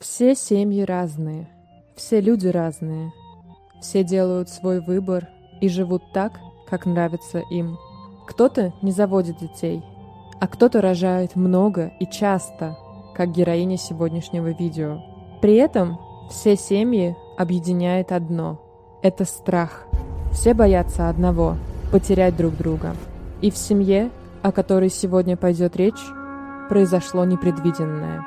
Все семьи разные, все люди разные, все делают свой выбор и живут так, как нравится им. Кто-то не заводит детей, а кто-то рожает много и часто, как героиня сегодняшнего видео. При этом все семьи объединяет одно – это страх. Все боятся одного – потерять друг друга. И в семье, о которой сегодня пойдет речь, произошло непредвиденное.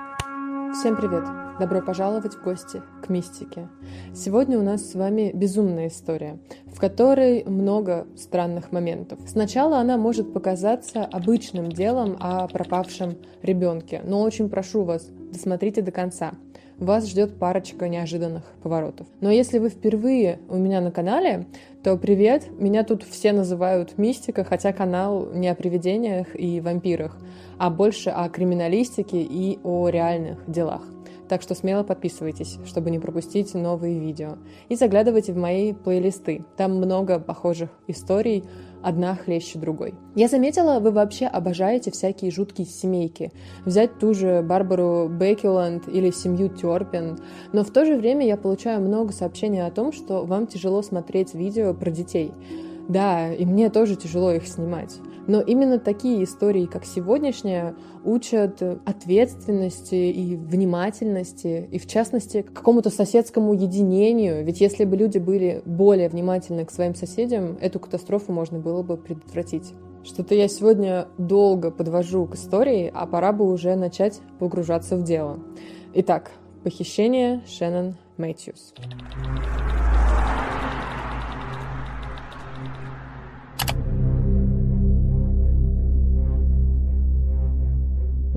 Всем привет! Добро пожаловать в гости к мистике. Сегодня у нас с вами безумная история, в которой много странных моментов. Сначала она может показаться обычным делом о пропавшем ребенке, но очень прошу вас, досмотрите до конца. Вас ждет парочка неожиданных поворотов. Но если вы впервые у меня на канале, то привет, меня тут все называют мистика, хотя канал не о привидениях и вампирах, а больше о криминалистике и о реальных делах. Так что смело подписывайтесь, чтобы не пропустить новые видео. И заглядывайте в мои плейлисты. Там много похожих историй, одна хлеще другой. Я заметила, вы вообще обожаете всякие жуткие семейки. Взять ту же Барбару Беккеланд или семью Терпин. Но в то же время я получаю много сообщений о том, что вам тяжело смотреть видео про детей. Да, и мне тоже тяжело их снимать. Но именно такие истории, как сегодняшняя, учат ответственности и внимательности, и в частности какому-то соседскому единению. Ведь если бы люди были более внимательны к своим соседям, эту катастрофу можно было бы предотвратить. Что-то я сегодня долго подвожу к истории, а пора бы уже начать погружаться в дело. Итак, похищение Шеннон Мэтьюс.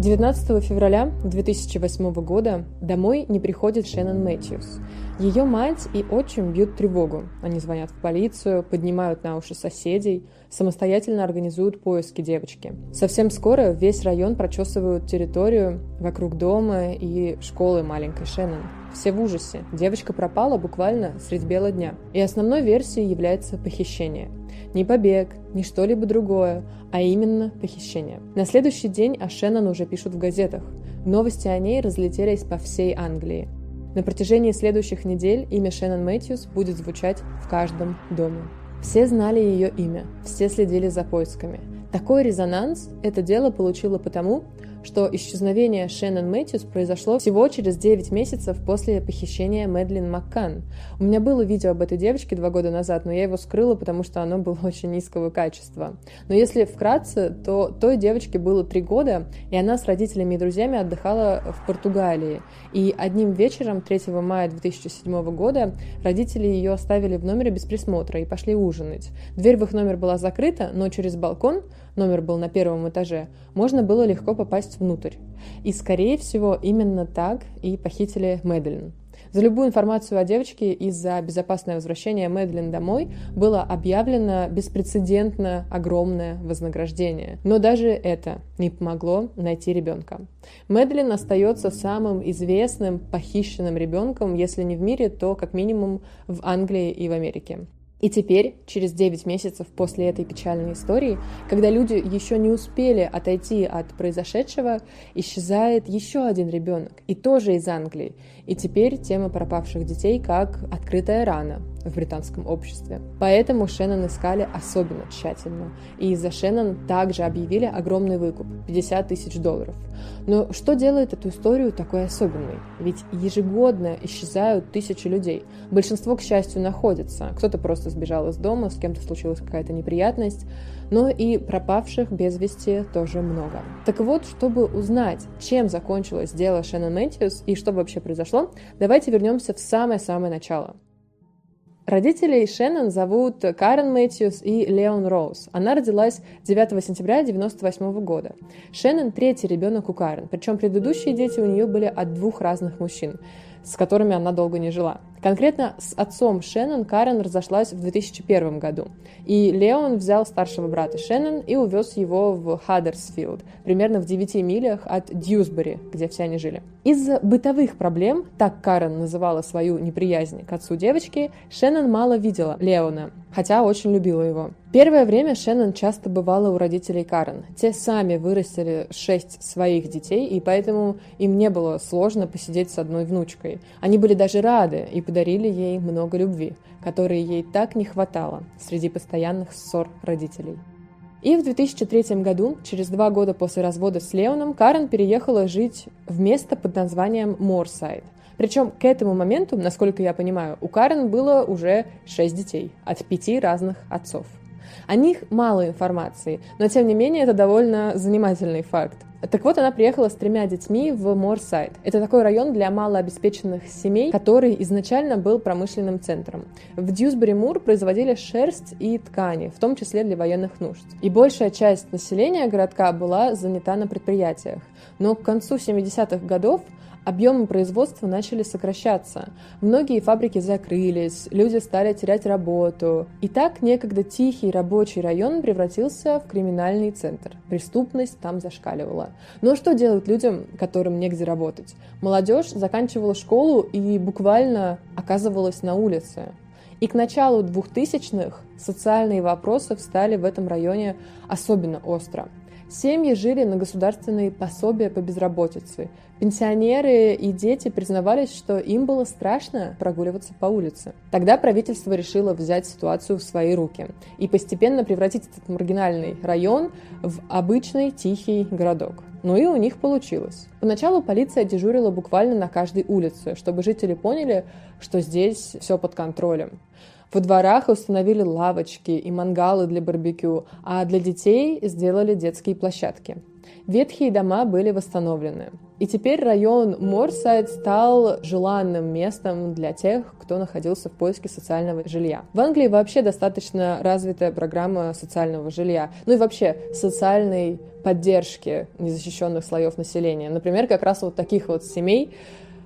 19 февраля 2008 года домой не приходит Шеннон Мэтьюс. Ее мать и отчим бьют тревогу. Они звонят в полицию, поднимают на уши соседей, самостоятельно организуют поиски девочки. Совсем скоро весь район прочесывают территорию вокруг дома и школы маленькой Шеннон. Все в ужасе. Девочка пропала буквально средь бела дня. И основной версией является похищение – не побег, не что-либо другое, а именно похищение. На следующий день о Шеннон уже пишут в газетах. Новости о ней разлетелись по всей Англии. На протяжении следующих недель имя Шеннон Мэтьюс будет звучать в каждом доме. Все знали ее имя, все следили за поисками. Такой резонанс это дело получило потому, что исчезновение Шеннон Мэтьюс произошло всего через 9 месяцев после похищения Мэдлин Маккан. У меня было видео об этой девочке два года назад, но я его скрыла, потому что оно было очень низкого качества. Но если вкратце, то той девочке было 3 года, и она с родителями и друзьями отдыхала в Португалии. И одним вечером 3 мая 2007 года родители ее оставили в номере без присмотра и пошли ужинать. Дверь в их номер была закрыта, но через балкон номер был на первом этаже, можно было легко попасть внутрь. И, скорее всего, именно так и похитили Мэдлин. За любую информацию о девочке и за безопасное возвращение Мэдлин домой было объявлено беспрецедентно огромное вознаграждение. Но даже это не помогло найти ребенка. Мэдлин остается самым известным похищенным ребенком, если не в мире, то как минимум в Англии и в Америке. И теперь, через 9 месяцев после этой печальной истории, когда люди еще не успели отойти от произошедшего, исчезает еще один ребенок, и тоже из Англии. И теперь тема пропавших детей как открытая рана в британском обществе. Поэтому Шеннон искали особенно тщательно. И из-за Шеннон также объявили огромный выкуп – 50 тысяч долларов. Но что делает эту историю такой особенной? Ведь ежегодно исчезают тысячи людей. Большинство, к счастью, находится. Кто-то просто сбежал из дома, с кем-то случилась какая-то неприятность. Но и пропавших без вести тоже много. Так вот, чтобы узнать, чем закончилось дело Шеннон Мэтьюс и что вообще произошло, давайте вернемся в самое-самое начало. Родителей Шеннон зовут Карен Мэтьюс и Леон Роуз. Она родилась 9 сентября 1998 года. Шеннон – третий ребенок у Карен, причем предыдущие дети у нее были от двух разных мужчин с которыми она долго не жила. Конкретно с отцом Шеннон Карен разошлась в 2001 году, и Леон взял старшего брата Шеннон и увез его в Хаддерсфилд, примерно в 9 милях от Дьюсбери, где все они жили. Из-за бытовых проблем, так Карен называла свою неприязнь к отцу девочки, Шеннон мало видела Леона, хотя очень любила его. Первое время Шеннон часто бывала у родителей Карен. Те сами вырастили шесть своих детей, и поэтому им не было сложно посидеть с одной внучкой. Они были даже рады и подарили ей много любви, которой ей так не хватало среди постоянных ссор родителей. И в 2003 году, через два года после развода с Леоном, Карен переехала жить в место под названием Морсайд. Причем к этому моменту, насколько я понимаю, у Карен было уже шесть детей от пяти разных отцов. О них мало информации, но тем не менее это довольно занимательный факт. Так вот, она приехала с тремя детьми в Морсайд. Это такой район для малообеспеченных семей, который изначально был промышленным центром. В Дьюсбери-Мур производили шерсть и ткани, в том числе для военных нужд. И большая часть населения городка была занята на предприятиях. Но к концу 70-х годов объемы производства начали сокращаться. Многие фабрики закрылись, люди стали терять работу. И так некогда тихий рабочий район превратился в криминальный центр. Преступность там зашкаливала. Но что делать людям, которым негде работать? Молодежь заканчивала школу и буквально оказывалась на улице. И к началу 2000-х социальные вопросы встали в этом районе особенно остро. Семьи жили на государственные пособия по безработице. Пенсионеры и дети признавались, что им было страшно прогуливаться по улице. Тогда правительство решило взять ситуацию в свои руки и постепенно превратить этот маргинальный район в обычный тихий городок. Ну и у них получилось. Поначалу полиция дежурила буквально на каждой улице, чтобы жители поняли, что здесь все под контролем. Во дворах установили лавочки и мангалы для барбекю, а для детей сделали детские площадки. Ветхие дома были восстановлены. И теперь район Морсайд стал желанным местом для тех, кто находился в поиске социального жилья. В Англии вообще достаточно развитая программа социального жилья, ну и вообще социальной поддержки незащищенных слоев населения. Например, как раз вот таких вот семей,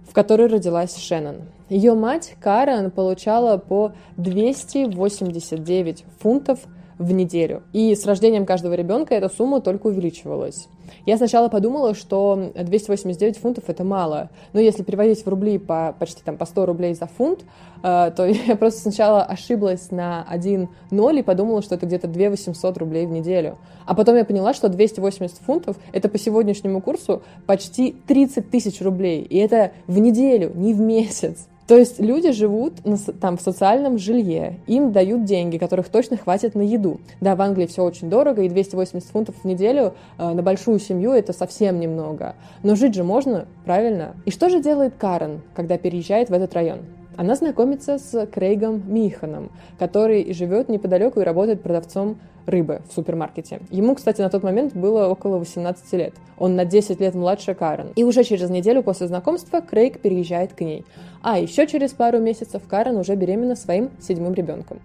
в которой родилась Шеннон. Ее мать Карен получала по 289 фунтов в неделю. И с рождением каждого ребенка эта сумма только увеличивалась. Я сначала подумала, что 289 фунтов это мало. Но если переводить в рубли по почти там по 100 рублей за фунт, э, то я просто сначала ошиблась на один ноль и подумала, что это где-то 2 800 рублей в неделю. А потом я поняла, что 280 фунтов это по сегодняшнему курсу почти 30 тысяч рублей. И это в неделю, не в месяц. То есть люди живут на, там в социальном жилье, им дают деньги, которых точно хватит на еду. Да, в Англии все очень дорого, и 280 фунтов в неделю э, на большую семью это совсем немного. Но жить же можно, правильно? И что же делает Карен, когда переезжает в этот район? Она знакомится с Крейгом Миханом, который живет неподалеку и работает продавцом рыбы в супермаркете. Ему, кстати, на тот момент было около 18 лет. Он на 10 лет младше Карен. И уже через неделю после знакомства Крейг переезжает к ней. А еще через пару месяцев Карен уже беременна своим седьмым ребенком.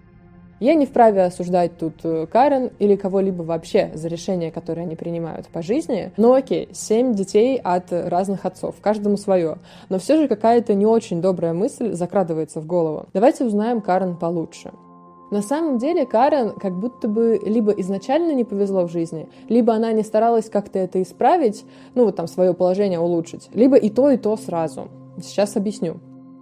Я не вправе осуждать тут э, Карен или кого-либо вообще за решения, которые они принимают по жизни. Но окей, семь детей от разных отцов, каждому свое. Но все же какая-то не очень добрая мысль закрадывается в голову. Давайте узнаем Карен получше. На самом деле Карен как будто бы либо изначально не повезло в жизни, либо она не старалась как-то это исправить, ну вот там свое положение улучшить, либо и то, и то сразу. Сейчас объясню.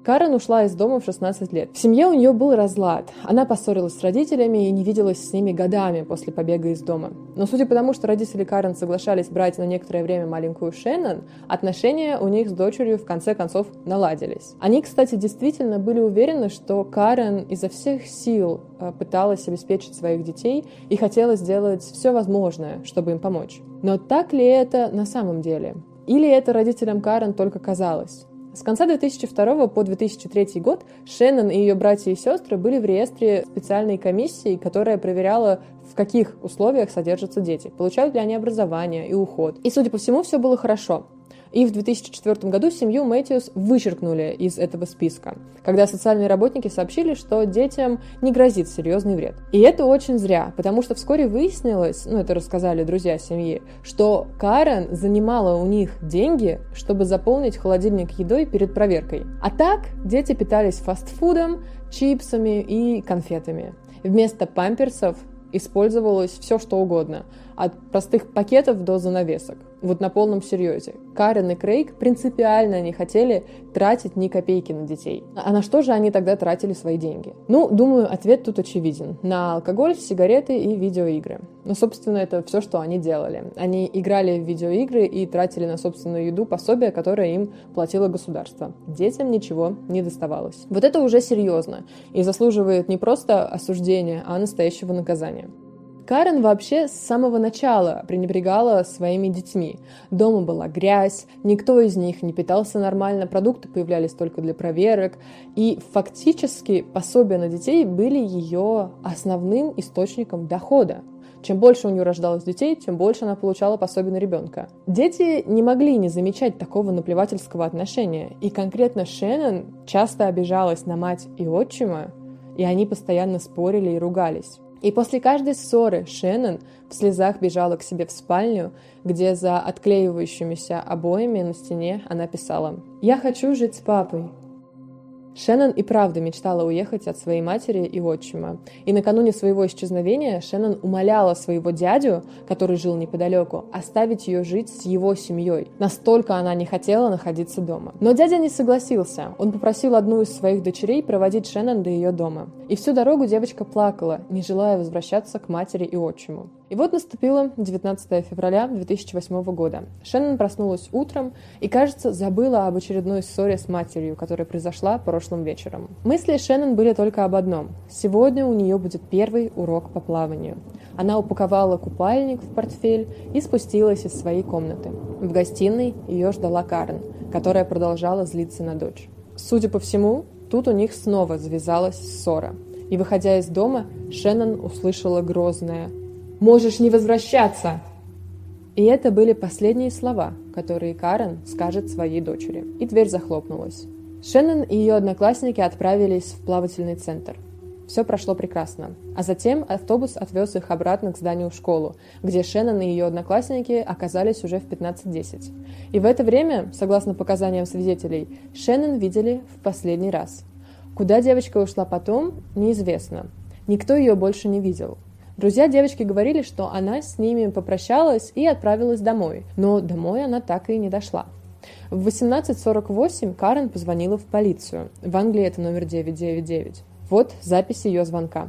Карен ушла из дома в 16 лет. В семье у нее был разлад. Она поссорилась с родителями и не виделась с ними годами после побега из дома. Но судя по тому, что родители Карен соглашались брать на некоторое время маленькую Шеннон, отношения у них с дочерью в конце концов наладились. Они, кстати, действительно были уверены, что Карен изо всех сил э, пыталась обеспечить своих детей и хотела сделать все возможное, чтобы им помочь. Но так ли это на самом деле? Или это родителям Карен только казалось? С конца 2002 по 2003 год Шеннон и ее братья и сестры были в реестре специальной комиссии, которая проверяла, в каких условиях содержатся дети, получают ли они образование и уход. И, судя по всему, все было хорошо. И в 2004 году семью Мэтьюс вычеркнули из этого списка, когда социальные работники сообщили, что детям не грозит серьезный вред. И это очень зря, потому что вскоре выяснилось, ну это рассказали друзья семьи, что Карен занимала у них деньги, чтобы заполнить холодильник едой перед проверкой. А так дети питались фастфудом, чипсами и конфетами. Вместо памперсов использовалось все, что угодно, от простых пакетов до занавесок. вот на полном серьезе. Карен и Крейг принципиально не хотели тратить ни копейки на детей. А на что же они тогда тратили свои деньги? Ну, думаю, ответ тут очевиден. На алкоголь, сигареты и видеоигры. Ну, собственно, это все, что они делали. Они играли в видеоигры и тратили на собственную еду пособие, которое им платило государство. Детям ничего не доставалось. Вот это уже серьезно и заслуживает не просто осуждения, а настоящего наказания. Карен вообще с самого начала пренебрегала своими детьми. Дома была грязь, никто из них не питался нормально, продукты появлялись только для проверок, и фактически пособия на детей были ее основным источником дохода. Чем больше у нее рождалось детей, тем больше она получала пособие на ребенка. Дети не могли не замечать такого наплевательского отношения, и конкретно Шеннон часто обижалась на мать и отчима, и они постоянно спорили и ругались. И после каждой ссоры Шеннон в слезах бежала к себе в спальню, где за отклеивающимися обоями на стене она писала «Я хочу жить с папой, Шеннон и правда мечтала уехать от своей матери и отчима. И накануне своего исчезновения Шеннон умоляла своего дядю, который жил неподалеку, оставить ее жить с его семьей. Настолько она не хотела находиться дома. Но дядя не согласился. Он попросил одну из своих дочерей проводить Шеннон до ее дома. И всю дорогу девочка плакала, не желая возвращаться к матери и отчиму. И вот наступило 19 февраля 2008 года. Шеннон проснулась утром и, кажется, забыла об очередной ссоре с матерью, которая произошла прошлым вечером. Мысли Шеннон были только об одном. Сегодня у нее будет первый урок по плаванию. Она упаковала купальник в портфель и спустилась из своей комнаты. В гостиной ее ждала Карен, которая продолжала злиться на дочь. Судя по всему, тут у них снова завязалась ссора. И, выходя из дома, Шеннон услышала грозное Можешь не возвращаться!» И это были последние слова, которые Карен скажет своей дочери. И дверь захлопнулась. Шеннон и ее одноклассники отправились в плавательный центр. Все прошло прекрасно. А затем автобус отвез их обратно к зданию в школу, где Шеннон и ее одноклассники оказались уже в 15.10. И в это время, согласно показаниям свидетелей, Шеннон видели в последний раз. Куда девочка ушла потом, неизвестно. Никто ее больше не видел. Друзья девочки говорили, что она с ними попрощалась и отправилась домой, но домой она так и не дошла. В 18.48 Карен позвонила в полицию. В Англии это номер 999. Вот запись ее звонка.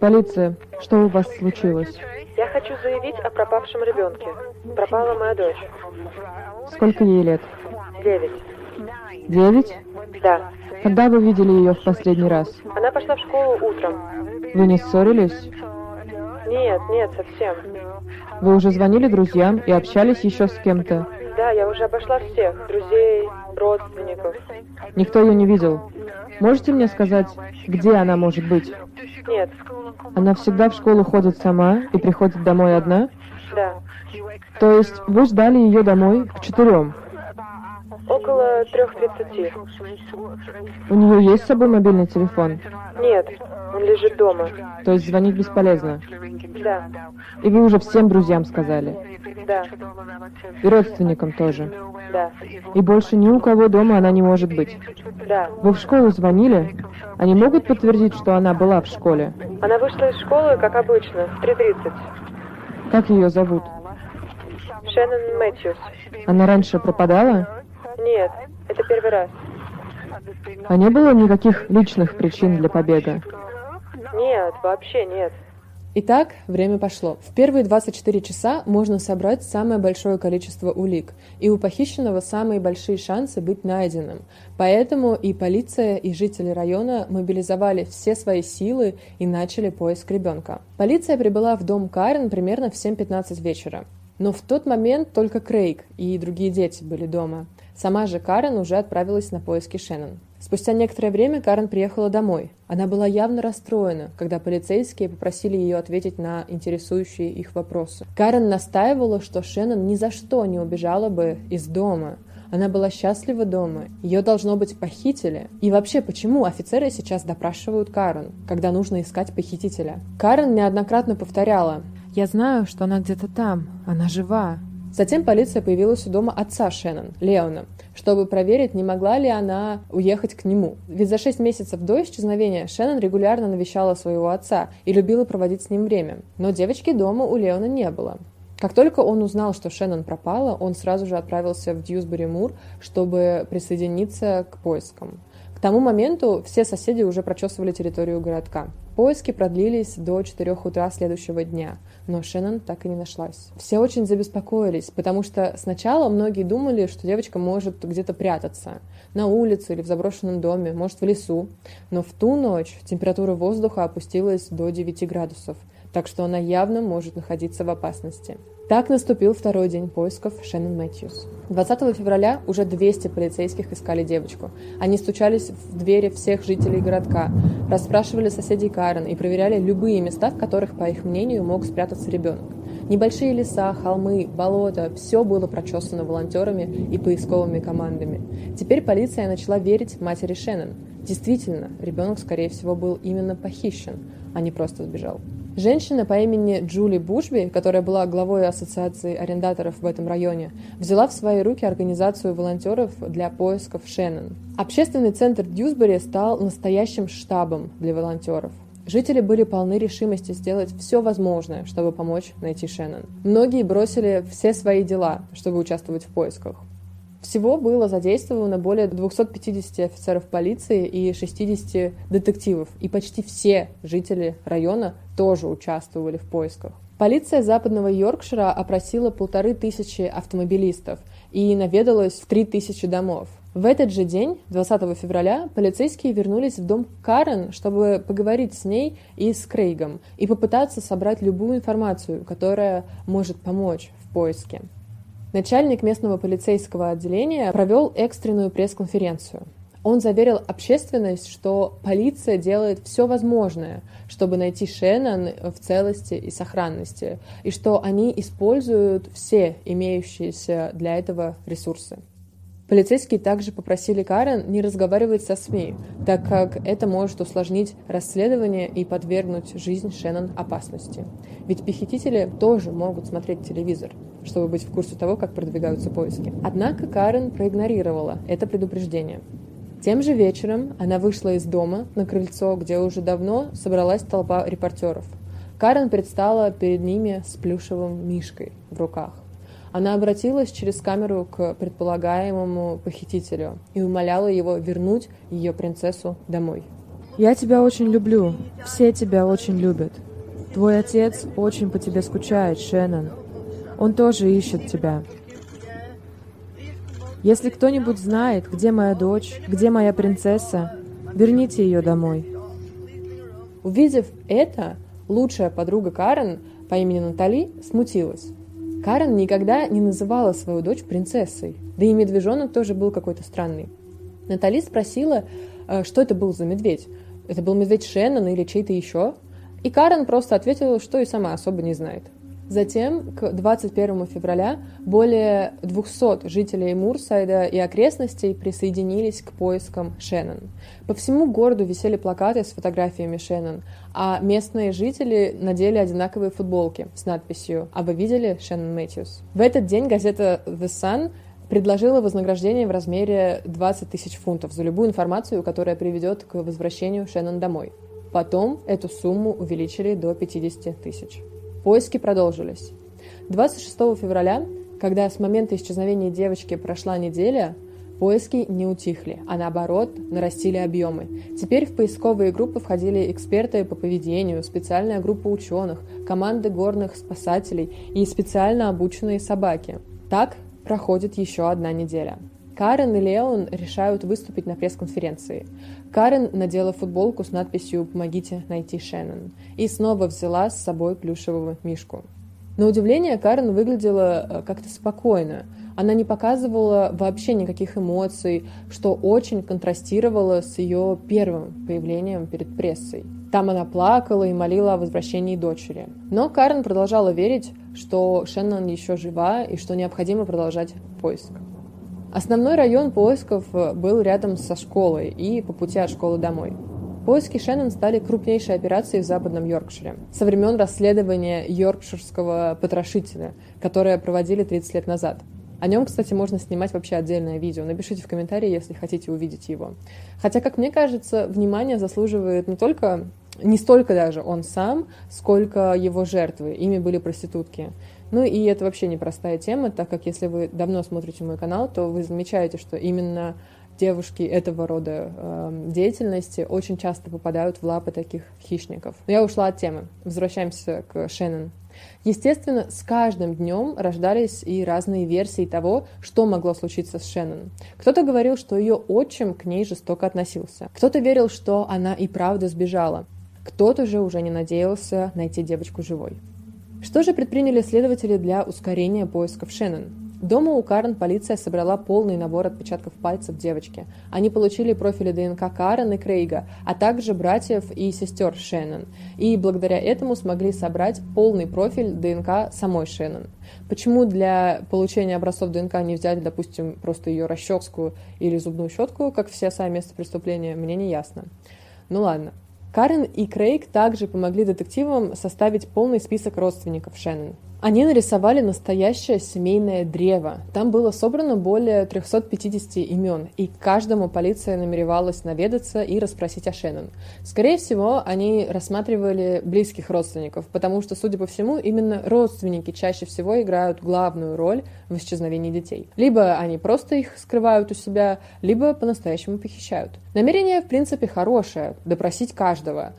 Полиция, что у вас случилось? Я хочу заявить о пропавшем ребенке. Пропала моя дочь. Сколько ей лет? Девять. Девять? Да. Когда вы видели ее в последний раз? Она пошла в школу утром. Вы не ссорились? Нет, нет, совсем. Вы уже звонили друзьям и общались еще с кем-то? Да, я уже обошла всех. Друзей, родственников. Никто ее не видел. Можете мне сказать, где она может быть? Нет. Она всегда в школу ходит сама и приходит домой одна? Да. То есть вы ждали ее домой к четырем? Около трех тридцати. У нее есть с собой мобильный телефон? Нет, он лежит дома. То есть звонить бесполезно? Да. И вы уже всем друзьям сказали? Да. И родственникам тоже? Да. И больше ни у кого дома она не может быть? Да. Вы в школу звонили? Они могут подтвердить, что она была в школе? Она вышла из школы, как обычно, в 3.30. Как ее зовут? Шеннон Мэтьюс. Она раньше пропадала? Нет, это первый раз. А не было никаких личных причин для побега? Нет, вообще нет. Итак, время пошло. В первые 24 часа можно собрать самое большое количество улик, и у похищенного самые большие шансы быть найденным. Поэтому и полиция, и жители района мобилизовали все свои силы и начали поиск ребенка. Полиция прибыла в дом Карен примерно в 7.15 вечера. Но в тот момент только Крейг и другие дети были дома. Сама же Карен уже отправилась на поиски Шеннон. Спустя некоторое время Карен приехала домой. Она была явно расстроена, когда полицейские попросили ее ответить на интересующие их вопросы. Карен настаивала, что Шеннон ни за что не убежала бы из дома. Она была счастлива дома. Ее, должно быть, похитили. И вообще, почему офицеры сейчас допрашивают Карен, когда нужно искать похитителя? Карен неоднократно повторяла, «Я знаю, что она где-то там. Она жива. Затем полиция появилась у дома отца Шеннон, Леона, чтобы проверить, не могла ли она уехать к нему. Ведь за шесть месяцев до исчезновения Шеннон регулярно навещала своего отца и любила проводить с ним время. Но девочки дома у Леона не было. Как только он узнал, что Шеннон пропала, он сразу же отправился в Дьюсбери-Мур, чтобы присоединиться к поискам. К тому моменту все соседи уже прочесывали территорию городка. Поиски продлились до 4 утра следующего дня, но Шеннон так и не нашлась. Все очень забеспокоились, потому что сначала многие думали, что девочка может где-то прятаться, на улице или в заброшенном доме, может в лесу. Но в ту ночь температура воздуха опустилась до 9 градусов, так что она явно может находиться в опасности. Так наступил второй день поисков Шеннон Мэтьюс. 20 февраля уже 200 полицейских искали девочку. Они стучались в двери всех жителей городка, расспрашивали соседей Карен и проверяли любые места, в которых, по их мнению, мог спрятаться ребенок. Небольшие леса, холмы, болота – все было прочесано волонтерами и поисковыми командами. Теперь полиция начала верить матери Шеннон. Действительно, ребенок, скорее всего, был именно похищен, а не просто сбежал. Женщина по имени Джули Бушби, которая была главой ассоциации арендаторов в этом районе, взяла в свои руки организацию волонтеров для поисков Шеннон. Общественный центр Дьюсбери стал настоящим штабом для волонтеров. Жители были полны решимости сделать все возможное, чтобы помочь найти Шеннон. Многие бросили все свои дела, чтобы участвовать в поисках. Всего было задействовано более 250 офицеров полиции и 60 детективов, и почти все жители района тоже участвовали в поисках. Полиция западного Йоркшира опросила полторы тысячи автомобилистов и наведалась в три тысячи домов. В этот же день, 20 февраля, полицейские вернулись в дом Карен, чтобы поговорить с ней и с Крейгом и попытаться собрать любую информацию, которая может помочь в поиске. Начальник местного полицейского отделения провел экстренную пресс-конференцию. Он заверил общественность, что полиция делает все возможное, чтобы найти Шеннон в целости и сохранности, и что они используют все имеющиеся для этого ресурсы. Полицейские также попросили Карен не разговаривать со СМИ, так как это может усложнить расследование и подвергнуть жизнь Шеннон опасности. Ведь похитители тоже могут смотреть телевизор, чтобы быть в курсе того, как продвигаются поиски. Однако Карен проигнорировала это предупреждение. Тем же вечером она вышла из дома на крыльцо, где уже давно собралась толпа репортеров. Карен предстала перед ними с плюшевым мишкой в руках. Она обратилась через камеру к предполагаемому похитителю и умоляла его вернуть ее принцессу домой. «Я тебя очень люблю. Все тебя очень любят. Твой отец очень по тебе скучает, Шеннон. Он тоже ищет тебя. Если кто-нибудь знает, где моя дочь, где моя принцесса, верните ее домой». Увидев это, лучшая подруга Карен по имени Натали смутилась. Карен никогда не называла свою дочь принцессой, да и медвежонок тоже был какой-то странный. Натали спросила, э, что это был за медведь. Это был медведь Шеннон или чей-то еще? И Карен просто ответила, что и сама особо не знает. Затем, к 21 февраля, более 200 жителей Мурсайда и окрестностей присоединились к поискам Шеннон. По всему городу висели плакаты с фотографиями Шеннон, а местные жители надели одинаковые футболки с надписью «А вы видели Шеннон Мэтьюс?». В этот день газета The Sun предложила вознаграждение в размере 20 тысяч фунтов за любую информацию, которая приведет к возвращению Шеннон домой. Потом эту сумму увеличили до 50 тысяч. Поиски продолжились. 26 февраля, когда с момента исчезновения девочки прошла неделя, поиски не утихли, а наоборот нарастили объемы. Теперь в поисковые группы входили эксперты по поведению, специальная группа ученых, команды горных спасателей и специально обученные собаки. Так проходит еще одна неделя. Карен и Леон решают выступить на пресс-конференции. Карен надела футболку с надписью «Помогите найти Шеннон» и снова взяла с собой плюшевого мишку. На удивление, Карен выглядела э, как-то спокойно. Она не показывала вообще никаких эмоций, что очень контрастировало с ее первым появлением перед прессой. Там она плакала и молила о возвращении дочери. Но Карен продолжала верить, что Шеннон еще жива и что необходимо продолжать поиск. Основной район поисков э, был рядом со школой и по пути от школы домой. Поиски Шеннон стали крупнейшей операцией в западном Йоркшире со времен расследования йоркширского потрошителя, которое проводили 30 лет назад. О нем, кстати, можно снимать вообще отдельное видео. Напишите в комментарии, если хотите увидеть его. Хотя, как мне кажется, внимание заслуживает не только не столько даже он сам, сколько его жертвы. Ими были проститутки. Ну и это вообще непростая тема, так как если вы давно смотрите мой канал, то вы замечаете, что именно девушки этого рода э, деятельности очень часто попадают в лапы таких хищников. Но я ушла от темы. Возвращаемся к Шеннон. Естественно, с каждым днем рождались и разные версии того, что могло случиться с Шеннон. Кто-то говорил, что ее отчим к ней жестоко относился. Кто-то верил, что она и правда сбежала. Кто-то же уже не надеялся найти девочку живой. Что же предприняли следователи для ускорения поисков Шеннон? Дома у Карен полиция собрала полный набор отпечатков пальцев девочки. Они получили профили ДНК Карен и Крейга, а также братьев и сестер Шеннон. И благодаря этому смогли собрать полный профиль ДНК самой Шеннон. Почему для получения образцов ДНК не взяли, допустим, просто ее расческу или зубную щетку, как все сами место преступления, мне не ясно. Ну ладно. Карен и Крейг также помогли детективам составить полный список родственников Шеннон. Они нарисовали настоящее семейное древо. Там было собрано более 350 имен, и каждому полиция намеревалась наведаться и расспросить о Шеннон. Скорее всего, они рассматривали близких родственников, потому что, судя по всему, именно родственники чаще всего играют главную роль в исчезновении детей. Либо они просто их скрывают у себя, либо по-настоящему похищают. Намерение, в принципе, хорошее – допросить каждого.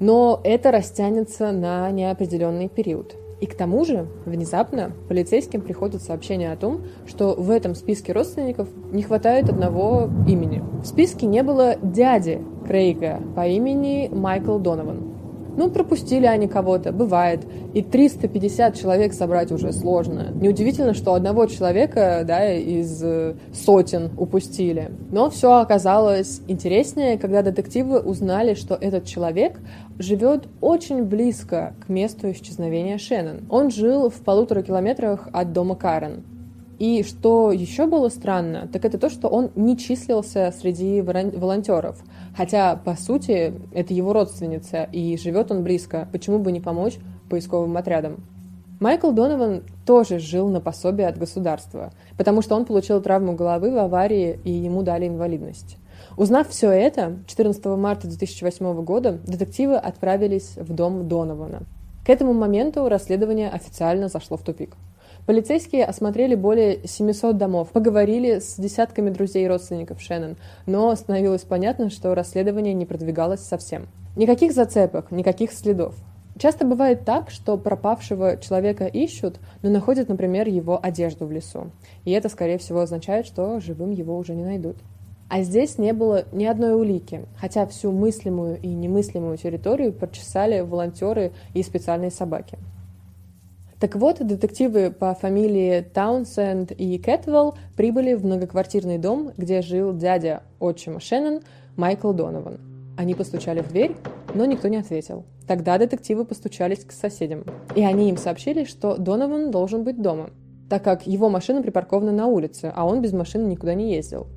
Но это растянется на неопределенный период. И к тому же, внезапно, полицейским приходит сообщение о том, что в этом списке родственников не хватает одного имени. В списке не было дяди Крейга по имени Майкл Донован. Ну, пропустили они кого-то, бывает. И 350 человек собрать уже сложно. Неудивительно, что одного человека, да, из э, сотен упустили. Но все оказалось интереснее, когда детективы узнали, что этот человек живет очень близко к месту исчезновения Шеннон. Он жил в полутора километрах от дома Карен. И что еще было странно, так это то, что он не числился среди волонтеров. Хотя, по сути, это его родственница, и живет он близко. Почему бы не помочь поисковым отрядам? Майкл Донован тоже жил на пособие от государства, потому что он получил травму головы в аварии, и ему дали инвалидность. Узнав все это, 14 марта 2008 года детективы отправились в дом Донована. К этому моменту расследование официально зашло в тупик. Полицейские осмотрели более 700 домов, поговорили с десятками друзей и родственников Шеннон, но становилось понятно, что расследование не продвигалось совсем. Никаких зацепок, никаких следов. Часто бывает так, что пропавшего человека ищут, но находят, например, его одежду в лесу. И это, скорее всего, означает, что живым его уже не найдут. А здесь не было ни одной улики, хотя всю мыслимую и немыслимую территорию прочесали волонтеры и специальные собаки. Так вот, детективы по фамилии Таунсенд и Кэтвелл прибыли в многоквартирный дом, где жил дядя отчима Шеннон Майкл Донован. Они постучали в дверь, но никто не ответил. Тогда детективы постучались к соседям, и они им сообщили, что Донован должен быть дома, так как его машина припаркована на улице, а он без машины никуда не ездил.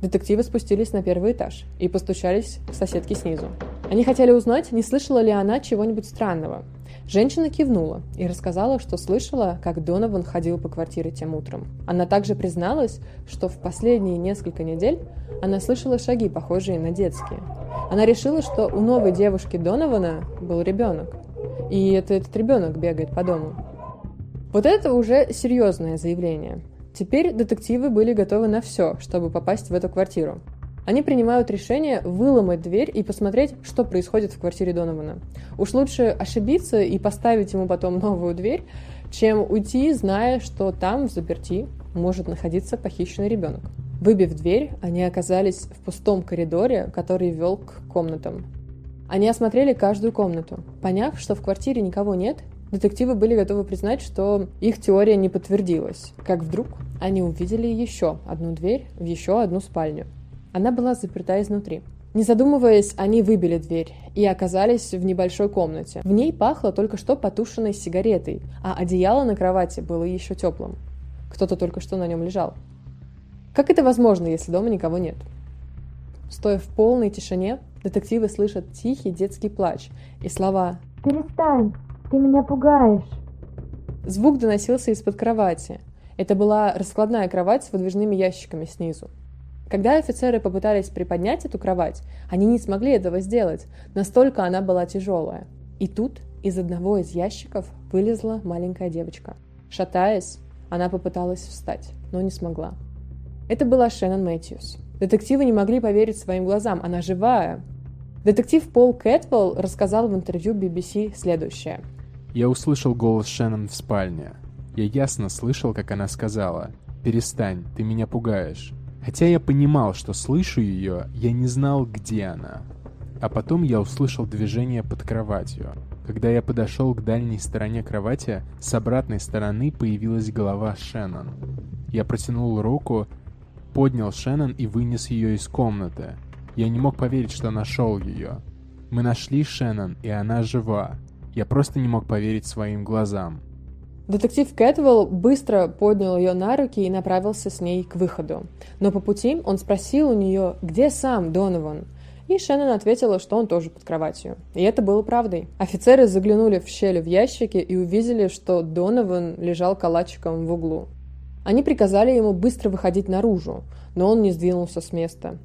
Детективы спустились на первый этаж и постучались к соседке снизу. Они хотели узнать, не слышала ли она чего-нибудь странного, Женщина кивнула и рассказала, что слышала, как Донован ходил по квартире тем утром. Она также призналась, что в последние несколько недель она слышала шаги, похожие на детские. Она решила, что у новой девушки Донована был ребенок. И это этот ребенок бегает по дому. Вот это уже серьезное заявление. Теперь детективы были готовы на все, чтобы попасть в эту квартиру. Они принимают решение выломать дверь и посмотреть, что происходит в квартире Донована. Уж лучше ошибиться и поставить ему потом новую дверь, чем уйти, зная, что там в заперти может находиться похищенный ребенок. Выбив дверь, они оказались в пустом коридоре, который вел к комнатам. Они осмотрели каждую комнату. Поняв, что в квартире никого нет, детективы были готовы признать, что их теория не подтвердилась. Как вдруг они увидели еще одну дверь в еще одну спальню. Она была заперта изнутри. Не задумываясь, они выбили дверь и оказались в небольшой комнате. В ней пахло только что потушенной сигаретой, а одеяло на кровати было еще теплым. Кто-то только что на нем лежал. Как это возможно, если дома никого нет? Стоя в полной тишине, детективы слышат тихий детский плач и слова «Перестань, ты меня пугаешь». Звук доносился из-под кровати. Это была раскладная кровать с выдвижными ящиками снизу. Когда офицеры попытались приподнять эту кровать, они не смогли этого сделать, настолько она была тяжелая. И тут из одного из ящиков вылезла маленькая девочка. Шатаясь, она попыталась встать, но не смогла. Это была Шеннон Мэтьюс. Детективы не могли поверить своим глазам. Она живая. Детектив Пол Кэтвелл рассказал в интервью BBC следующее. «Я услышал голос Шеннон в спальне. Я ясно слышал, как она сказала «Перестань, ты меня пугаешь». Хотя я понимал, что слышу ее, я не знал, где она. А потом я услышал движение под кроватью. Когда я подошел к дальней стороне кровати, с обратной стороны появилась голова Шеннон. Я протянул руку, поднял Шеннон и вынес ее из комнаты. Я не мог поверить, что нашел ее. Мы нашли Шеннон, и она жива. Я просто не мог поверить своим глазам. Детектив Кэтвелл быстро поднял ее на руки и направился с ней к выходу. Но по пути он спросил у нее, где сам Донован. И Шеннон ответила, что он тоже под кроватью. И это было правдой. Офицеры заглянули в щель в ящике и увидели, что Донован лежал калачиком в углу. Они приказали ему быстро выходить наружу, но он не сдвинулся с места.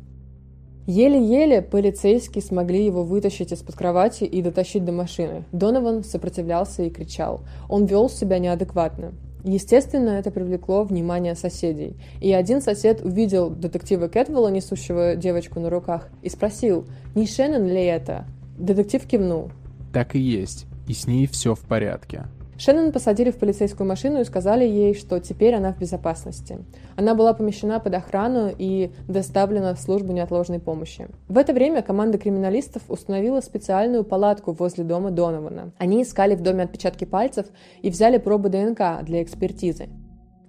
Еле-еле полицейские смогли его вытащить из-под кровати и дотащить до машины. Донован сопротивлялся и кричал. Он вел себя неадекватно. Естественно, это привлекло внимание соседей. И один сосед увидел детектива Кэтвелла, несущего девочку на руках, и спросил, не Шеннон ли это? Детектив кивнул. Так и есть, и с ней все в порядке. Шеннон посадили в полицейскую машину и сказали ей, что теперь она в безопасности. Она была помещена под охрану и доставлена в службу неотложной помощи. В это время команда криминалистов установила специальную палатку возле дома Донована. Они искали в доме отпечатки пальцев и взяли пробы ДНК для экспертизы.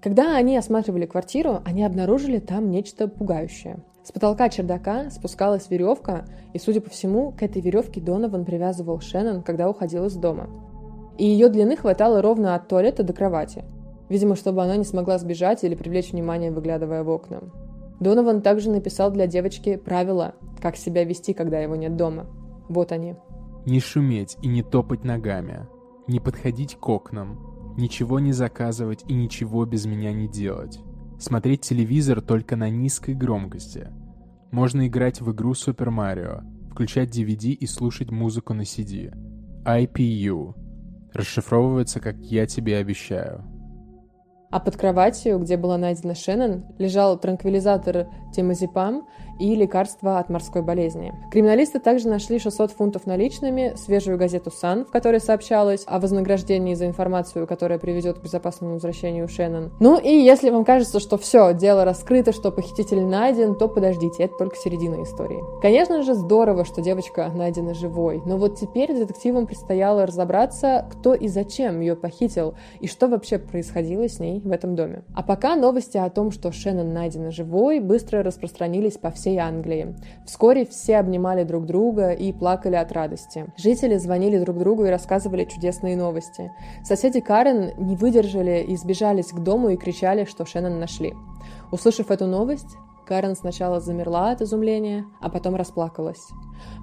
Когда они осматривали квартиру, они обнаружили там нечто пугающее. С потолка чердака спускалась веревка, и, судя по всему, к этой веревке Донован привязывал Шеннон, когда уходил из дома и ее длины хватало ровно от туалета до кровати. Видимо, чтобы она не смогла сбежать или привлечь внимание, выглядывая в окна. Донован также написал для девочки правила, как себя вести, когда его нет дома. Вот они. Не шуметь и не топать ногами. Не подходить к окнам. Ничего не заказывать и ничего без меня не делать. Смотреть телевизор только на низкой громкости. Можно играть в игру Супер Марио, включать DVD и слушать музыку на CD. IPU расшифровывается как «я тебе обещаю». А под кроватью, где была найдена Шеннон, лежал транквилизатор темазепам и лекарства от морской болезни. Криминалисты также нашли 600 фунтов наличными, свежую газету «Сан», в которой сообщалось о вознаграждении за информацию, которая приведет к безопасному возвращению Шеннон. Ну и если вам кажется, что все, дело раскрыто, что похититель найден, то подождите, это только середина истории. Конечно же, здорово, что девочка найдена живой, но вот теперь детективам предстояло разобраться, кто и зачем ее похитил, и что вообще происходило с ней в этом доме. А пока новости о том, что Шеннон найдена живой, быстро распространились по всей Англии. Вскоре все обнимали друг друга и плакали от радости. Жители звонили друг другу и рассказывали чудесные новости. Соседи Карен не выдержали и сбежались к дому и кричали, что Шеннон нашли. Услышав эту новость, Карен сначала замерла от изумления, а потом расплакалась.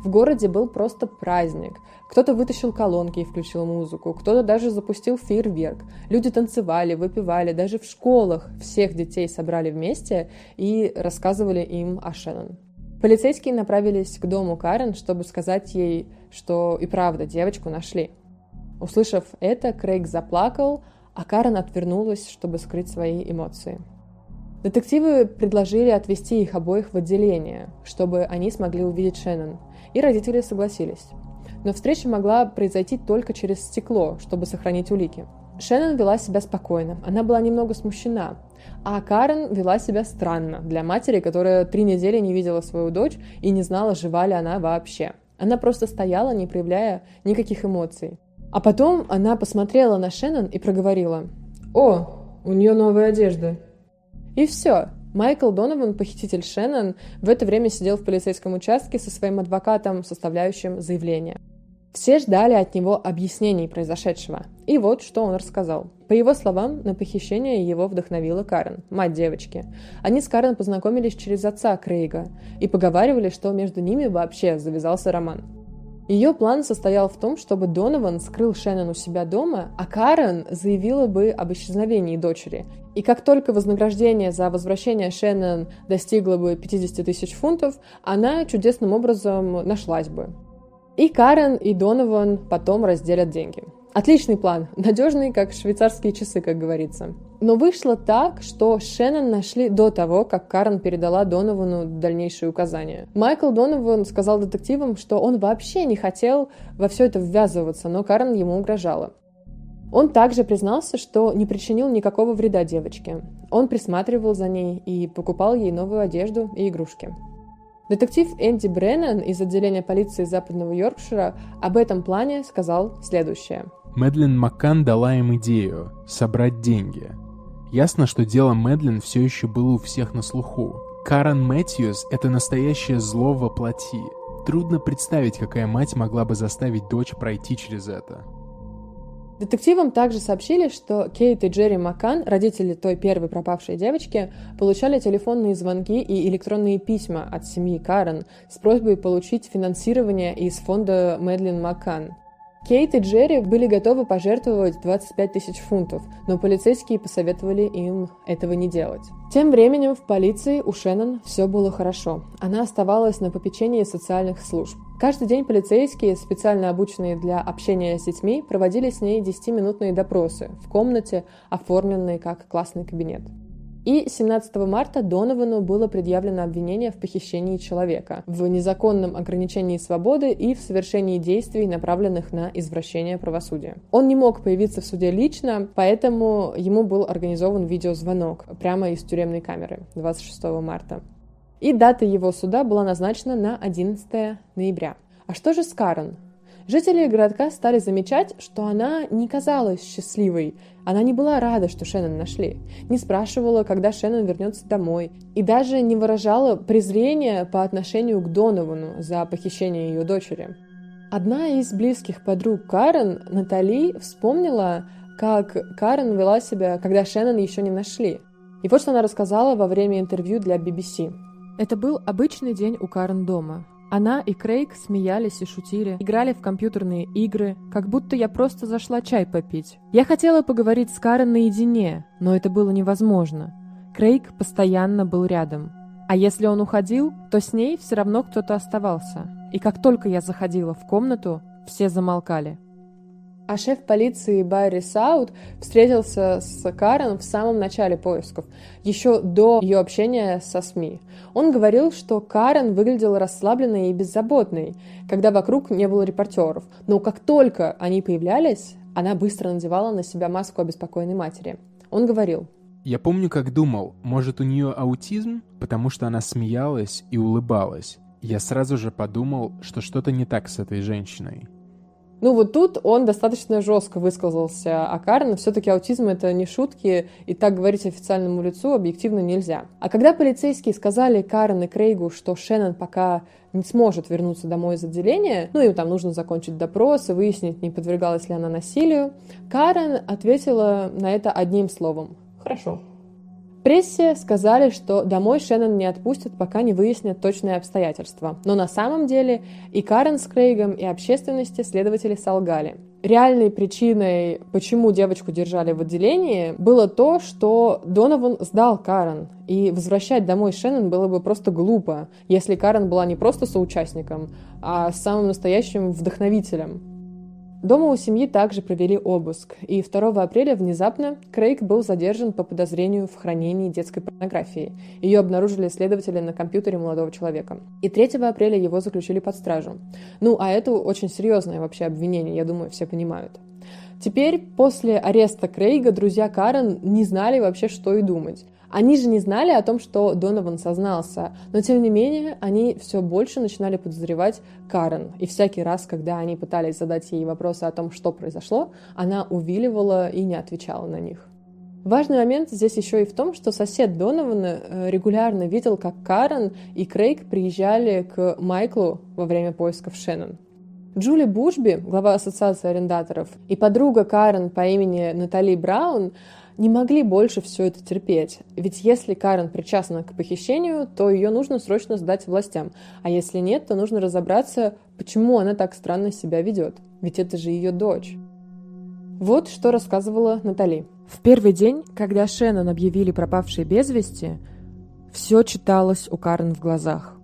В городе был просто праздник. Кто-то вытащил колонки и включил музыку, кто-то даже запустил фейерверк. Люди танцевали, выпивали, даже в школах всех детей собрали вместе и рассказывали им о Шеннон. Полицейские направились к дому Карен, чтобы сказать ей, что и правда девочку нашли. Услышав это, Крейг заплакал, а Карен отвернулась, чтобы скрыть свои эмоции. Детективы предложили отвезти их обоих в отделение, чтобы они смогли увидеть Шеннон, и родители согласились. Но встреча могла произойти только через стекло, чтобы сохранить улики. Шеннон вела себя спокойно, она была немного смущена, а Карен вела себя странно для матери, которая три недели не видела свою дочь и не знала, жива ли она вообще. Она просто стояла, не проявляя никаких эмоций. А потом она посмотрела на Шеннон и проговорила «О, у нее новая одежда». И все. Майкл Донован, похититель Шеннон, в это время сидел в полицейском участке со своим адвокатом, составляющим заявление. Все ждали от него объяснений произошедшего. И вот что он рассказал. По его словам, на похищение его вдохновила Карен, мать девочки. Они с Карен познакомились через отца Крейга и поговаривали, что между ними вообще завязался роман. Ее план состоял в том, чтобы Донован скрыл Шеннон у себя дома, а Карен заявила бы об исчезновении дочери. И как только вознаграждение за возвращение Шеннон достигло бы 50 тысяч фунтов, она чудесным образом нашлась бы. И Карен, и Донован потом разделят деньги. Отличный план, надежный, как швейцарские часы, как говорится. Но вышло так, что Шеннон нашли до того, как Карен передала Доновану дальнейшие указания. Майкл Донован сказал детективам, что он вообще не хотел во все это ввязываться, но Карен ему угрожала. Он также признался, что не причинил никакого вреда девочке. Он присматривал за ней и покупал ей новую одежду и игрушки. Детектив Энди Бреннан из отделения полиции Западного Йоркшира об этом плане сказал следующее. Мэдлин Маккан дала им идею – собрать деньги. Ясно, что дело Мэдлин все еще было у всех на слуху. Карен Мэтьюс – это настоящее зло во плоти. Трудно представить, какая мать могла бы заставить дочь пройти через это. Детективам также сообщили, что Кейт и Джерри Маккан, родители той первой пропавшей девочки, получали телефонные звонки и электронные письма от семьи Карен с просьбой получить финансирование из фонда Мэдлин Маккан. Кейт и Джерри были готовы пожертвовать 25 тысяч фунтов, но полицейские посоветовали им этого не делать. Тем временем в полиции у Шеннон все было хорошо. Она оставалась на попечении социальных служб. Каждый день полицейские, специально обученные для общения с детьми, проводили с ней 10-минутные допросы в комнате, оформленной как классный кабинет. И 17 марта Доновану было предъявлено обвинение в похищении человека, в незаконном ограничении свободы и в совершении действий, направленных на извращение правосудия. Он не мог появиться в суде лично, поэтому ему был организован видеозвонок прямо из тюремной камеры 26 марта. И дата его суда была назначена на 11 ноября. А что же с Карен? Жители городка стали замечать, что она не казалась счастливой. Она не была рада, что Шеннон нашли. Не спрашивала, когда Шеннон вернется домой. И даже не выражала презрения по отношению к Доновану за похищение ее дочери. Одна из близких подруг Карен, Натали, вспомнила, как Карен вела себя, когда Шеннон еще не нашли. И вот что она рассказала во время интервью для BBC. Это был обычный день у Карен дома. Она и Крейг смеялись и шутили, играли в компьютерные игры, как будто я просто зашла чай попить. Я хотела поговорить с Карен наедине, но это было невозможно. Крейг постоянно был рядом. А если он уходил, то с ней все равно кто-то оставался. И как только я заходила в комнату, все замолкали. А шеф полиции Барри Саут встретился с Карен в самом начале поисков, еще до ее общения со СМИ. Он говорил, что Карен выглядела расслабленной и беззаботной, когда вокруг не было репортеров. Но как только они появлялись, она быстро надевала на себя маску обеспокоенной матери. Он говорил, «Я помню, как думал, может, у нее аутизм, потому что она смеялась и улыбалась. Я сразу же подумал, что что-то не так с этой женщиной. Ну вот тут он достаточно жестко высказался о Карен. Все-таки аутизм это не шутки, и так говорить официальному лицу объективно нельзя. А когда полицейские сказали Карен и Крейгу, что Шеннон пока не сможет вернуться домой из отделения, ну им там нужно закончить допрос и выяснить, не подвергалась ли она насилию, Карен ответила на это одним словом. Хорошо прессе сказали, что домой Шеннон не отпустят, пока не выяснят точные обстоятельства. Но на самом деле и Карен с Крейгом, и общественности следователи солгали. Реальной причиной, почему девочку держали в отделении, было то, что Донован сдал Карен, и возвращать домой Шеннон было бы просто глупо, если Карен была не просто соучастником, а самым настоящим вдохновителем. Дома у семьи также провели обыск, и 2 апреля внезапно Крейг был задержан по подозрению в хранении детской порнографии. Ее обнаружили следователи на компьютере молодого человека. И 3 апреля его заключили под стражу. Ну, а это очень серьезное вообще обвинение, я думаю, все понимают. Теперь, после ареста Крейга, друзья Карен не знали вообще, что и думать. Они же не знали о том, что Донован сознался, но тем не менее они все больше начинали подозревать Карен. И всякий раз, когда они пытались задать ей вопросы о том, что произошло, она увиливала и не отвечала на них. Важный момент здесь еще и в том, что сосед Донована э, регулярно видел, как Карен и Крейг приезжали к Майклу во время поисков Шеннон. Джули Бушби, глава ассоциации арендаторов, и подруга Карен по имени Натали Браун не могли больше все это терпеть. Ведь если Карен причастна к похищению, то ее нужно срочно сдать властям. А если нет, то нужно разобраться, почему она так странно себя ведет. Ведь это же ее дочь. Вот что рассказывала Натали. В первый день, когда Шеннон объявили пропавшей без вести, все читалось у Карен в глазах.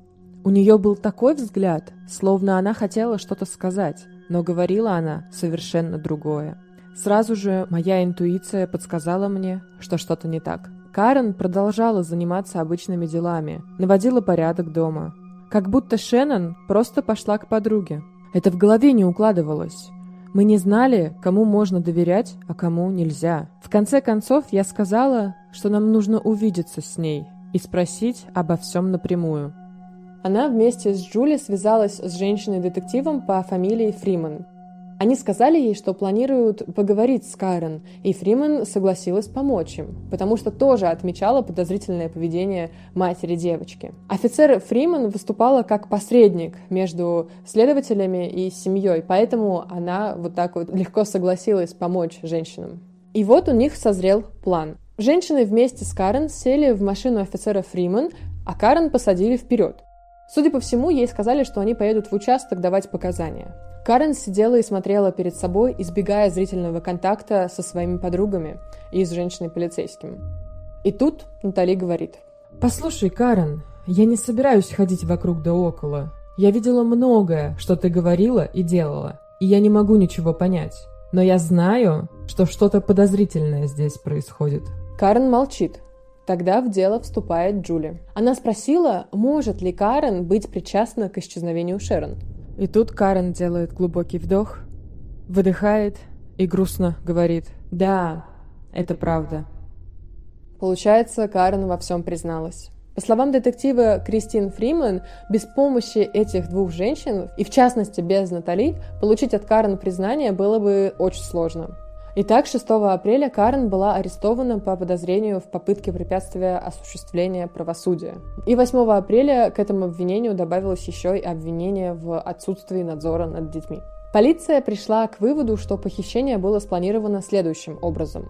У нее был такой взгляд, словно она хотела что-то сказать, но говорила она совершенно другое. Сразу же моя интуиция подсказала мне, что что-то не так. Карен продолжала заниматься обычными делами, наводила порядок дома. Как будто Шеннон просто пошла к подруге. Это в голове не укладывалось. Мы не знали, кому можно доверять, а кому нельзя. В конце концов, я сказала, что нам нужно увидеться с ней и спросить обо всем напрямую. Она вместе с Джули связалась с женщиной-детективом по фамилии Фриман. Они сказали ей, что планируют поговорить с Кайрон, и Фриман согласилась помочь им, потому что тоже отмечала подозрительное поведение матери девочки. Офицер Фриман выступала как посредник между следователями и семьей, поэтому она вот так вот легко согласилась помочь женщинам. И вот у них созрел план. Женщины вместе с Карен сели в машину офицера Фриман, а Карен посадили вперед. Судя по всему, ей сказали, что они поедут в участок давать показания. Карен сидела и смотрела перед собой, избегая зрительного контакта со своими подругами и с женщиной-полицейским. И тут Натали говорит. «Послушай, Карен, я не собираюсь ходить вокруг да около. Я видела многое, что ты говорила и делала, и я не могу ничего понять. Но я знаю, что что-то подозрительное здесь происходит». Карен молчит. Тогда в дело вступает Джули. Она спросила, может ли Карен быть причастна к исчезновению Шерон. И тут Карен делает глубокий вдох, выдыхает и грустно говорит «Да, это правда». Получается, Карен во всем призналась. По словам детектива Кристин Фриман, без помощи этих двух женщин, и в частности без Натали, получить от Карен признание было бы очень сложно. Итак, 6 апреля Карен была арестована по подозрению в попытке препятствия осуществления правосудия. И 8 апреля к этому обвинению добавилось еще и обвинение в отсутствии надзора над детьми. Полиция пришла к выводу, что похищение было спланировано следующим образом.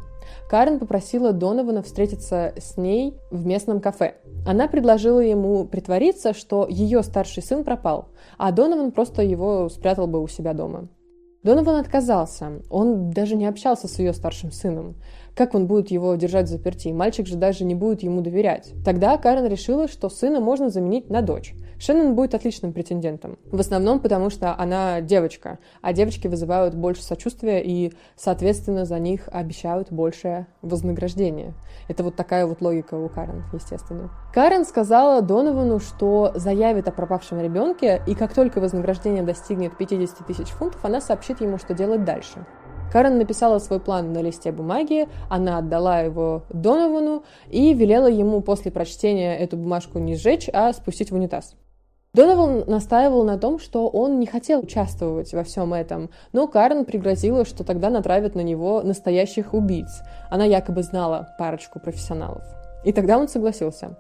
Карен попросила Донована встретиться с ней в местном кафе. Она предложила ему притвориться, что ее старший сын пропал, а Донован просто его спрятал бы у себя дома. Донован отказался. Он даже не общался с ее старшим сыном. Как он будет его держать в заперти? Мальчик же даже не будет ему доверять. Тогда Карен решила, что сына можно заменить на дочь. Шеннон будет отличным претендентом. В основном потому, что она девочка, а девочки вызывают больше сочувствия и, соответственно, за них обещают большее вознаграждение. Это вот такая вот логика у Карен, естественно. Карен сказала Доновану, что заявит о пропавшем ребенке, и как только вознаграждение достигнет 50 тысяч фунтов, она сообщит ему, что делать дальше. Карен написала свой план на листе бумаги, она отдала его Доновану и велела ему после прочтения эту бумажку не сжечь, а спустить в унитаз. Донован настаивал на том, что он не хотел участвовать во всем этом, но Карен пригрозила, что тогда натравят на него настоящих убийц. Она якобы знала парочку профессионалов. И тогда он согласился.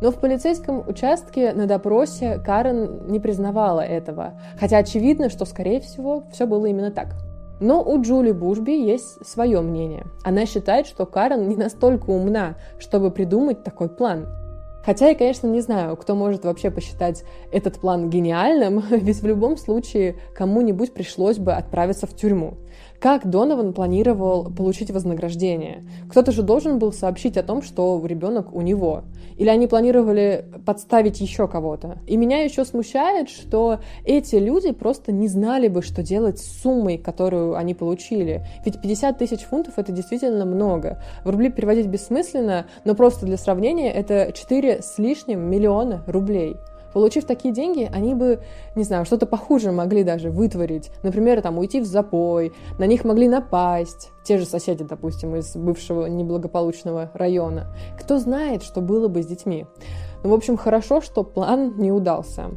Но в полицейском участке на допросе Карен не признавала этого, хотя очевидно, что, скорее всего, все было именно так. Но у Джули Бушби есть свое мнение. Она считает, что Карен не настолько умна, чтобы придумать такой план. Хотя я, конечно, не знаю, кто может вообще посчитать этот план гениальным, ведь в любом случае кому-нибудь пришлось бы отправиться в тюрьму. Как Донован планировал получить вознаграждение? Кто-то же должен был сообщить о том, что ребенок у него. Или они планировали подставить еще кого-то? И меня еще смущает, что эти люди просто не знали бы, что делать с суммой, которую они получили. Ведь 50 тысяч фунтов — это действительно много. В рубли переводить бессмысленно, но просто для сравнения это 4 с лишним миллиона рублей. Получив такие деньги, они бы, не знаю, что-то похуже могли даже вытворить. Например, там уйти в запой, на них могли напасть. Те же соседи, допустим, из бывшего неблагополучного района. Кто знает, что было бы с детьми. Ну, в общем, хорошо, что план не удался.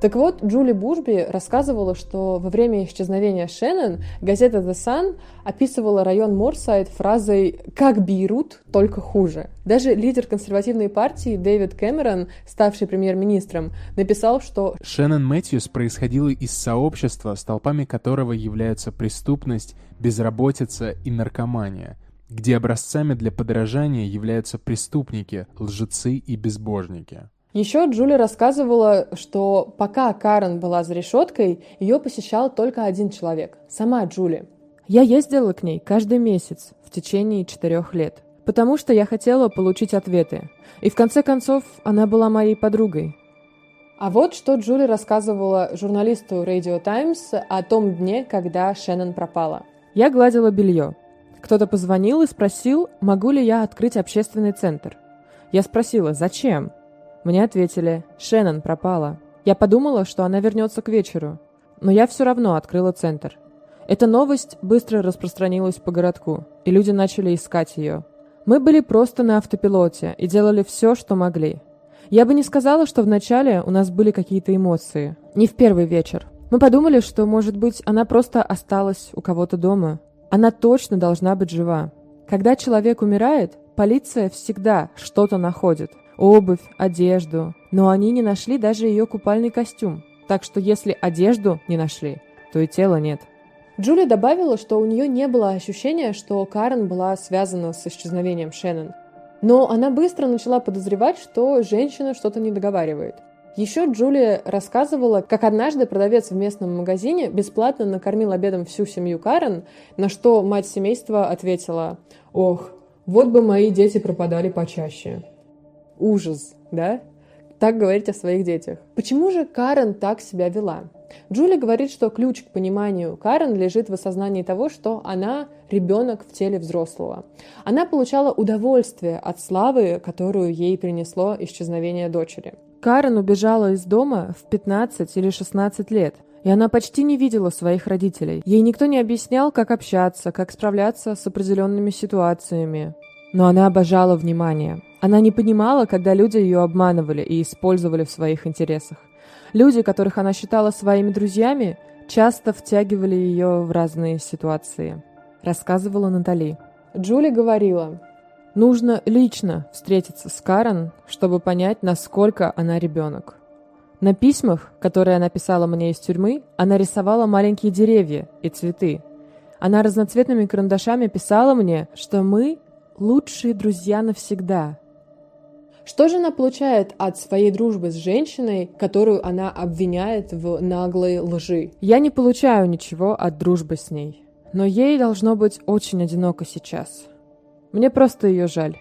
Так вот, Джули Бушби рассказывала, что во время исчезновения Шеннон газета The Sun описывала район Морсайд фразой «как Бейрут, только хуже». Даже лидер консервативной партии Дэвид Кэмерон, ставший премьер-министром, написал, что Шеннон Мэтьюс происходила из сообщества, столпами которого являются преступность, безработица и наркомания – где образцами для подражания являются преступники, лжецы и безбожники. Еще Джули рассказывала, что пока Карен была за решеткой, ее посещал только один человек – сама Джули. Я ездила к ней каждый месяц в течение четырех лет, потому что я хотела получить ответы. И в конце концов, она была моей подругой. А вот что Джули рассказывала журналисту Radio Times о том дне, когда Шеннон пропала. Я гладила белье. Кто-то позвонил и спросил, могу ли я открыть общественный центр. Я спросила, зачем? Мне ответили, Шеннон пропала. Я подумала, что она вернется к вечеру. Но я все равно открыла центр. Эта новость быстро распространилась по городку, и люди начали искать ее. Мы были просто на автопилоте и делали все, что могли. Я бы не сказала, что вначале у нас были какие-то эмоции. Не в первый вечер. Мы подумали, что, может быть, она просто осталась у кого-то дома. Она точно должна быть жива. Когда человек умирает, полиция всегда что-то находит. Обувь, одежду. Но они не нашли даже ее купальный костюм. Так что если одежду не нашли, то и тела нет. Джули добавила, что у нее не было ощущения, что Карен была связана с исчезновением Шеннон. Но она быстро начала подозревать, что женщина что-то не договаривает. Еще Джулия рассказывала, как однажды продавец в местном магазине бесплатно накормил обедом всю семью Карен, на что мать семейства ответила «Ох, вот бы мои дети пропадали почаще». Ужас, да? Так говорить о своих детях. Почему же Карен так себя вела? Джули говорит, что ключ к пониманию Карен лежит в осознании того, что она ребенок в теле взрослого. Она получала удовольствие от славы, которую ей принесло исчезновение дочери. Карен убежала из дома в 15 или 16 лет, и она почти не видела своих родителей. Ей никто не объяснял, как общаться, как справляться с определенными ситуациями. Но она обожала внимание. Она не понимала, когда люди ее обманывали и использовали в своих интересах. Люди, которых она считала своими друзьями, часто втягивали ее в разные ситуации, рассказывала Натали. Джули говорила, нужно лично встретиться с Карен, чтобы понять, насколько она ребенок. На письмах, которые она писала мне из тюрьмы, она рисовала маленькие деревья и цветы. Она разноцветными карандашами писала мне, что мы лучшие друзья навсегда, что же она получает от своей дружбы с женщиной, которую она обвиняет в наглой лжи? Я не получаю ничего от дружбы с ней. Но ей должно быть очень одиноко сейчас. Мне просто ее жаль.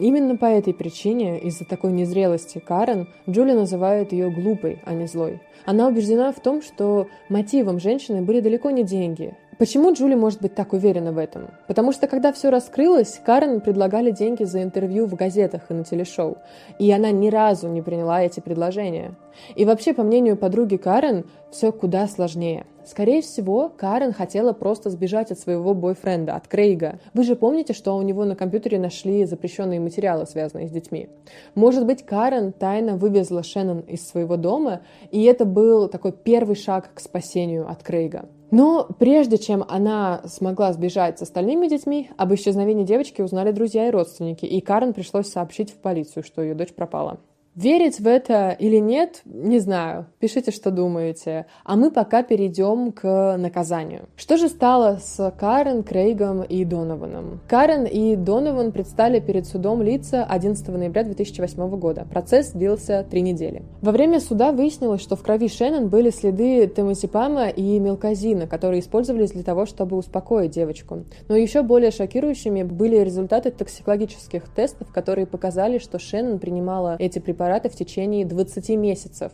Именно по этой причине, из-за такой незрелости Карен, Джули называет ее глупой, а не злой. Она убеждена в том, что мотивом женщины были далеко не деньги, Почему Джули может быть так уверена в этом? Потому что когда все раскрылось, Карен предлагали деньги за интервью в газетах и на телешоу, и она ни разу не приняла эти предложения. И вообще, по мнению подруги Карен, все куда сложнее. Скорее всего, Карен хотела просто сбежать от своего бойфренда, от Крейга. Вы же помните, что у него на компьютере нашли запрещенные материалы, связанные с детьми. Может быть, Карен тайно вывезла Шеннон из своего дома, и это был такой первый шаг к спасению от Крейга. Но прежде чем она смогла сбежать с остальными детьми, об исчезновении девочки узнали друзья и родственники, и Карен пришлось сообщить в полицию, что ее дочь пропала. Верить в это или нет, не знаю. Пишите, что думаете. А мы пока перейдем к наказанию. Что же стало с Карен, Крейгом и Донованом? Карен и Донован предстали перед судом лица 11 ноября 2008 года. Процесс длился три недели. Во время суда выяснилось, что в крови Шеннон были следы темазепама и мелказина, которые использовались для того, чтобы успокоить девочку. Но еще более шокирующими были результаты токсикологических тестов, которые показали, что Шеннон принимала эти препараты препараты в течение 20 месяцев,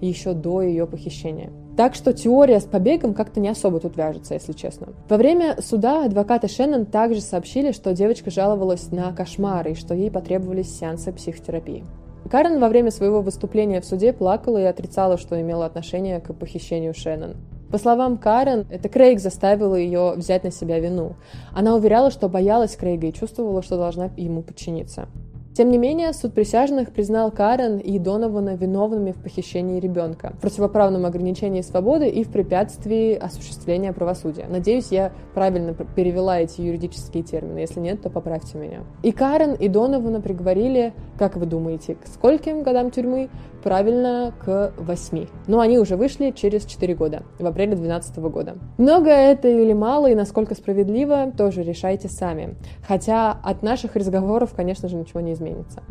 еще до ее похищения. Так что теория с побегом как-то не особо тут вяжется, если честно. Во время суда адвокаты Шеннон также сообщили, что девочка жаловалась на кошмары и что ей потребовались сеансы психотерапии. Карен во время своего выступления в суде плакала и отрицала, что имела отношение к похищению Шеннон. По словам Карен, это Крейг заставил ее взять на себя вину. Она уверяла, что боялась Крейга и чувствовала, что должна ему подчиниться. Тем не менее, суд присяжных признал Карен и Донована виновными в похищении ребенка, в противоправном ограничении свободы и в препятствии осуществления правосудия. Надеюсь, я правильно перевела эти юридические термины. Если нет, то поправьте меня. И Карен, и Донована приговорили, как вы думаете, к скольким годам тюрьмы? Правильно, к восьми. Но они уже вышли через четыре года, в апреле 2012 года. Много это или мало, и насколько справедливо, тоже решайте сами. Хотя от наших разговоров, конечно же, ничего не изменится.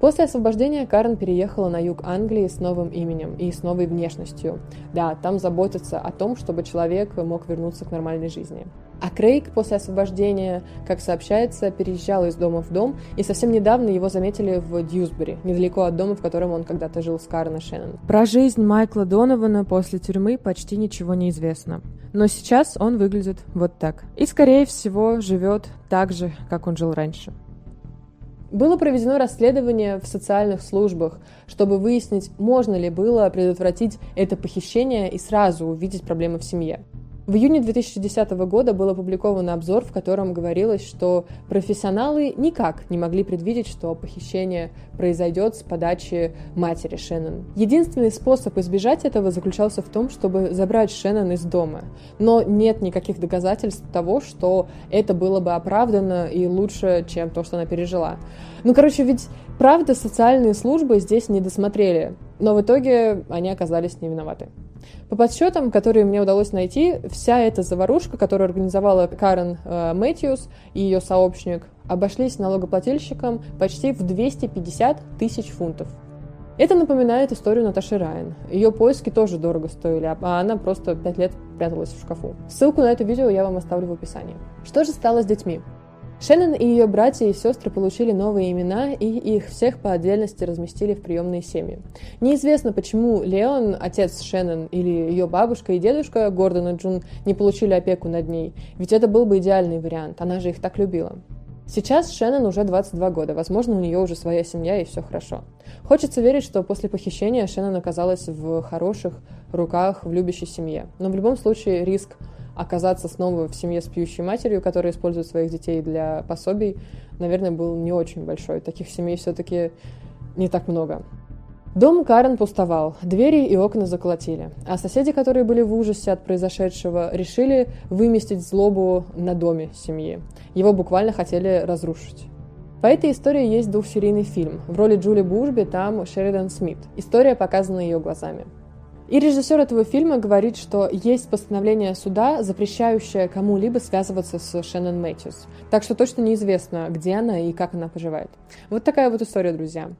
После освобождения Карен переехала на юг Англии с новым именем и с новой внешностью. Да, там заботятся о том, чтобы человек мог вернуться к нормальной жизни. А Крейг после освобождения, как сообщается, переезжал из дома в дом, и совсем недавно его заметили в Дьюсбери, недалеко от дома, в котором он когда-то жил с Карен и Шеннон. Про жизнь Майкла Донована после тюрьмы почти ничего не известно. Но сейчас он выглядит вот так. И, скорее всего, живет так же, как он жил раньше. Было проведено расследование в социальных службах, чтобы выяснить, можно ли было предотвратить это похищение и сразу увидеть проблемы в семье. В июне 2010 года был опубликован обзор, в котором говорилось, что профессионалы никак не могли предвидеть, что похищение произойдет с подачи матери Шеннон. Единственный способ избежать этого заключался в том, чтобы забрать Шеннон из дома. Но нет никаких доказательств того, что это было бы оправдано и лучше, чем то, что она пережила. Ну, короче, ведь правда социальные службы здесь не досмотрели, но в итоге они оказались не виноваты. По подсчетам, которые мне удалось найти, вся эта заварушка, которую организовала Карен э, Мэтьюс и ее сообщник, обошлись налогоплательщикам почти в 250 тысяч фунтов. Это напоминает историю Наташи Райан. Ее поиски тоже дорого стоили, а она просто пять лет пряталась в шкафу. Ссылку на это видео я вам оставлю в описании. Что же стало с детьми? Шеннон и ее братья и сестры получили новые имена, и их всех по отдельности разместили в приемные семьи. Неизвестно, почему Леон, отец Шеннон или ее бабушка и дедушка Гордон и Джун не получили опеку над ней, ведь это был бы идеальный вариант, она же их так любила. Сейчас Шеннон уже 22 года, возможно, у нее уже своя семья и все хорошо. Хочется верить, что после похищения Шеннон оказалась в хороших руках в любящей семье. Но в любом случае риск оказаться снова в семье с пьющей матерью, которая использует своих детей для пособий, наверное, был не очень большой. Таких семей все-таки не так много. Дом Карен пустовал, двери и окна заколотили, а соседи, которые были в ужасе от произошедшего, решили выместить злобу на доме семьи. Его буквально хотели разрушить. По этой истории есть двухсерийный фильм. В роли Джули Бушби там Шеридан Смит. История показана ее глазами. И режиссер этого фильма говорит, что есть постановление суда, запрещающее кому-либо связываться с Шеннон Мэтьюс. Так что точно неизвестно, где она и как она поживает. Вот такая вот история, друзья.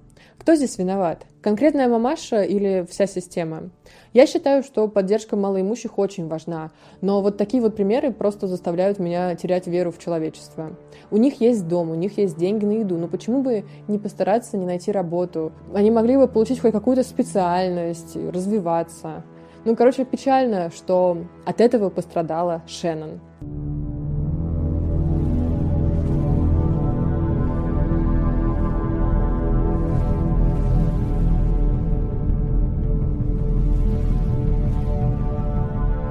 Кто здесь виноват? Конкретная мамаша или вся система? Я считаю, что поддержка малоимущих очень важна, но вот такие вот примеры просто заставляют меня терять веру в человечество. У них есть дом, у них есть деньги на еду, но почему бы не постараться не найти работу? Они могли бы получить хоть какую-то специальность, развиваться. Ну, короче, печально, что от этого пострадала Шеннон.